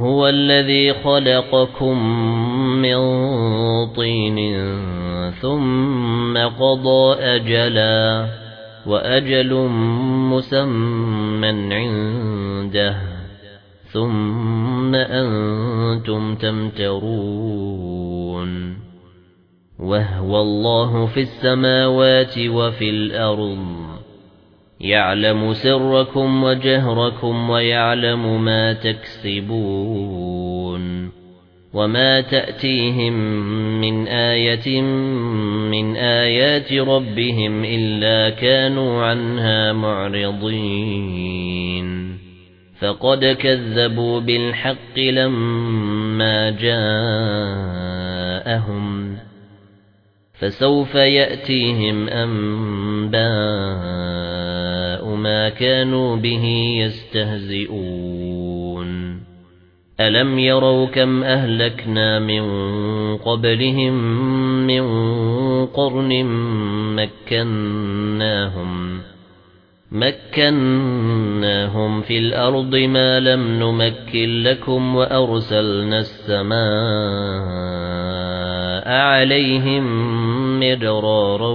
هو الذي خلقكم من طين ثم قضى أجلا وأجل مسمى عنده ثم أنتم تمترون وهو الله في السماوات وفي الأرض يَعْلَمُ سِرَّكُمْ وَجَهْرَكُمْ وَيَعْلَمُ مَا تَكْسِبُونَ وَمَا تَأْتِيهِمْ مِنْ آيَةٍ مِنْ آيَاتِ رَبِّهِمْ إِلَّا كَانُوا عَنْهَا مُعْرِضِينَ فَقَدْ كَذَّبُوا بِالْحَقِّ لَمَّا جَاءَهُمْ فَسَوْفَ يَأْتِيهِمْ أَنبَاءُ كَانُوا بِهِ يَسْتَهْزِئُونَ. أَلَمْ يَرَوْا كَمْ أَهْلَكْنَا مِنْ قَبْلِهِمْ مِنْ قَرْنٍ مَكَّنَّاهُمْ مَكَّنَّاهُمْ فِي الْأَرْضِ مَا لَمْ نُمَكِّنْ لَكُمْ وَأَرْسَلْنَا السَّمَاءَ عَلَيْهِمْ مِدْرَارًا